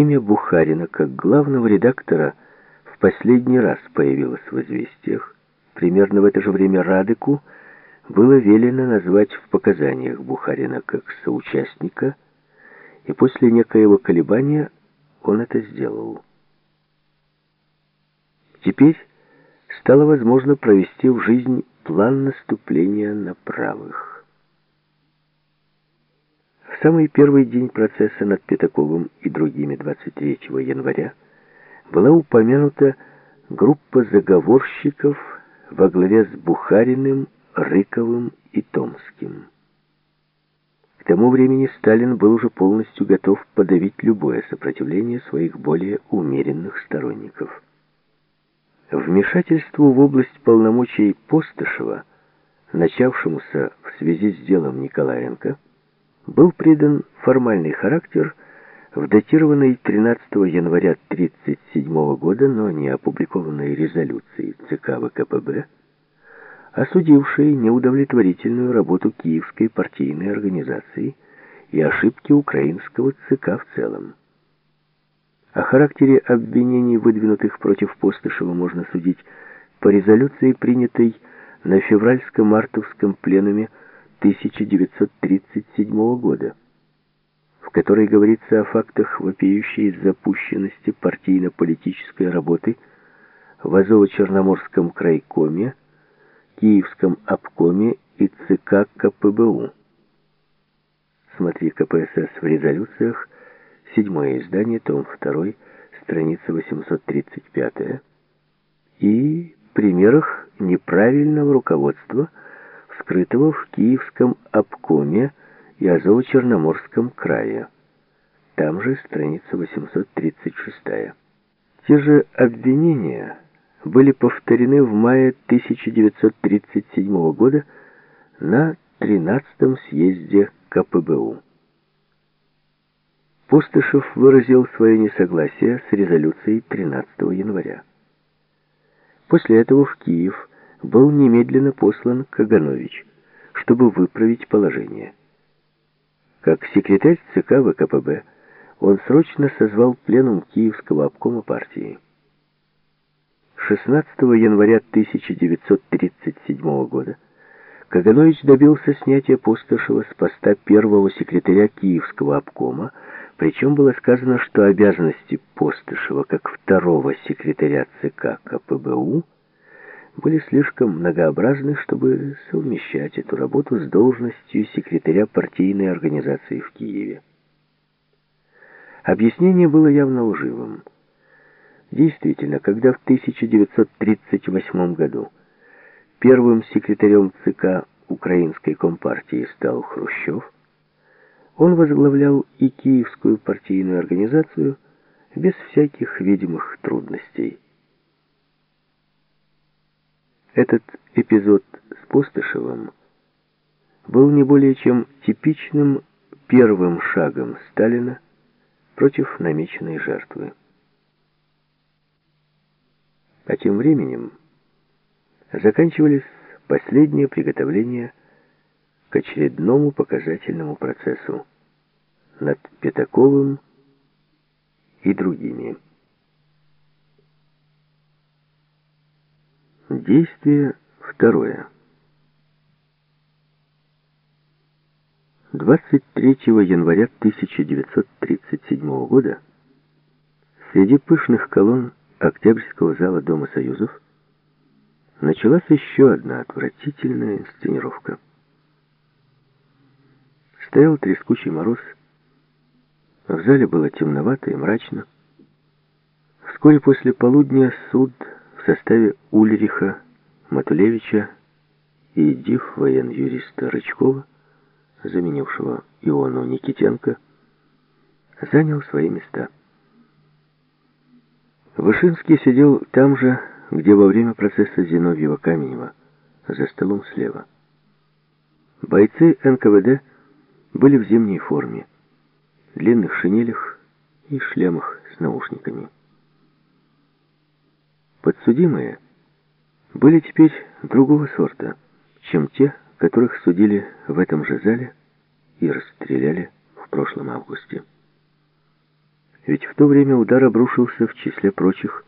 имя Бухарина как главного редактора в последний раз появилось в известиях, примерно в это же время Радыку было велено назвать в показаниях Бухарина как соучастника, и после некоего колебания он это сделал. Теперь стало возможно провести в жизнь план наступления на правых. Самый первый день процесса над Пятаковым и другими 23 января была упомянута группа заговорщиков во главе с Бухариным, Рыковым и Томским. К тому времени Сталин был уже полностью готов подавить любое сопротивление своих более умеренных сторонников. Вмешательству в область полномочий Постышева, начавшемуся в связи с делом Николаенко, был придан формальный характер в датированной 13 января 1937 года, но не опубликованной резолюции ЦК ВКПБ, осудившей неудовлетворительную работу Киевской партийной организации и ошибки украинского ЦК в целом. О характере обвинений, выдвинутых против Постышева, можно судить по резолюции, принятой на февральско-мартовском пленуме 1937 года, в которой говорится о фактах вопиющей запущенности партийно-политической работы в Азово-Черноморском крайкоме, Киевском обкоме и ЦК КПБУ. Смотри КПСС в резолюциях Седьмое издание, том 2, страница 835. И примерах неправильного руководства, вскрытого в Киевском обкоме и Азово-Черноморском крае. Там же страница 836. Те же обвинения были повторены в мае 1937 года на 13-м съезде КПБУ. Пустышев выразил свое несогласие с резолюцией 13 января. После этого в Киев был немедленно послан Каганович, чтобы выправить положение. Как секретарь ЦК ВКПБ он срочно созвал пленум Киевского обкома партии. 16 января 1937 года Каганович добился снятия Пустошева с поста первого секретаря Киевского обкома, причем было сказано, что обязанности Постышева как второго секретаря ЦК КПБУ были слишком многообразны, чтобы совмещать эту работу с должностью секретаря партийной организации в Киеве. Объяснение было явно лживым. Действительно, когда в 1938 году первым секретарем ЦК Украинской Компартии стал Хрущев, он возглавлял и Киевскую партийную организацию без всяких видимых трудностей. Этот эпизод с Постышевым был не более чем типичным первым шагом Сталина против намеченной жертвы. А тем временем заканчивались последние приготовления к очередному показательному процессу над Пятаковым и другими. Действие второе. 23 января 1937 года среди пышных колонн Октябрьского зала Дома Союзов началась еще одна отвратительная инсценировка. Стоял трескучий мороз. В зале было темновато и мрачно. Вскоре после полудня суд в составе Ульриха, Матулевича и див воен-юриста Рычкова, заменившего Иону Никитенко, занял свои места. Вышинский сидел там же, где во время процесса Зиновьева-Каменева, за столом слева. Бойцы НКВД были в зимней форме, длинных шинелях и шлемах с наушниками. Подсудимые были теперь другого сорта, чем те, которых судили в этом же зале и расстреляли в прошлом августе. Ведь в то время удар обрушился в числе прочих